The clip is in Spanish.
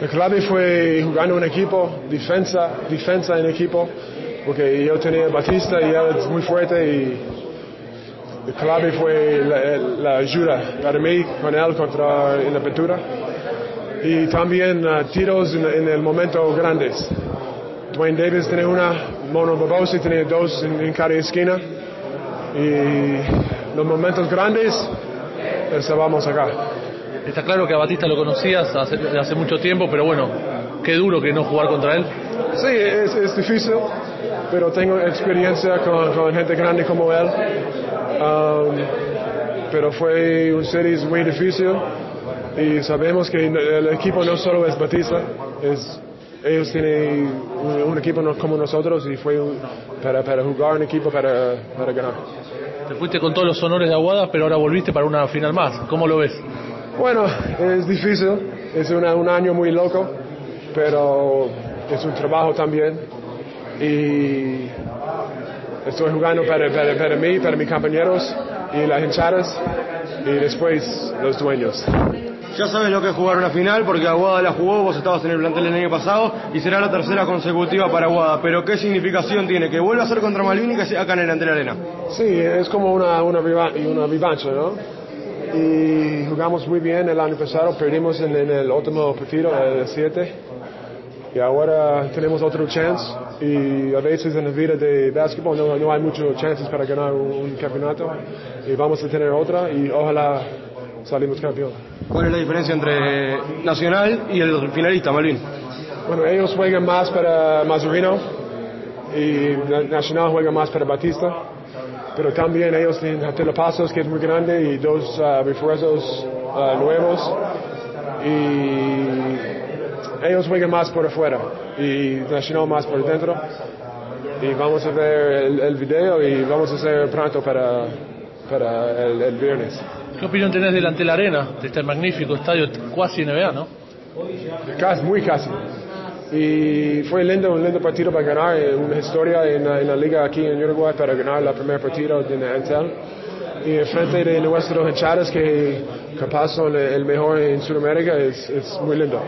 La clave fue jugando en equipo, defensa, defensa en equipo, porque yo tenía Batista y él es muy fuerte y la clave fue la, la ayuda para mí con él contra en la pintura y también uh, tiros en, en, el momento grandes. Dwayne Davis tiene una, Mono Bobosi tiene dos en, en cada esquina y los momentos grandes estábamos acá. Está claro que a Batista lo conocías hace, hace, mucho tiempo, pero bueno, qué duro que no jugar contra él. Sí, es, es difícil, pero tengo experiencia con, con gente grande como él. Um, pero fue un series muy difícil y sabemos que el equipo no solo es Batista, es, ellos tienen un, un equipo como nosotros y fue un, para, para jugar en equipo para, para ganar. Te fuiste con todos los honores de Aguada, pero ahora volviste para una final más. ¿Cómo lo ves? Bueno, es difícil, es una, un año muy loco, pero es un trabajo también. Y estoy jugando para, para, para mí, para mis compañeros y las hinchadas y después los dueños. Ya sabes lo que es jugar una final porque Aguada la jugó, vos estabas en el plantel el año pasado y será la tercera consecutiva para Aguada. Pero ¿qué significación tiene? Que vuelva a ser contra Malvin y que sea acá en el Antel Arena. Sí, es como una, una, una vivancha, ¿no? Y jugamos muy bien el año pasado, perdimos en, en el último partido, el 7. Y ahora tenemos otro chance. Y a veces en la vida de básquetbol no, no hay muchas chances para ganar un, un campeonato. Y vamos a tener otra y ojalá salimos campeón. ¿Cuál es la diferencia entre Nacional y el finalista, Malvin? Bueno, ellos juegan más para Mazarino y Nacional juega más para Batista, pero también ellos tienen Telepasos, que es muy grande, y dos uh, refuerzos uh, nuevos, y ellos juegan más por afuera y Nacional más por dentro. Y vamos a ver el, el video y vamos a hacer pronto para, para el, el viernes. ¿Qué opinión tenés delante de la arena, de este magnífico estadio cuasi NBA, no? Casi, muy casi. Y fue lindo, un lindo partido para ganar, una historia en la, en la liga aquí en Uruguay para ganar la primer partido de Antel. Y en frente de nuestros hinchadas que, que pasan el mejor en Sudamérica es, es muy lindo.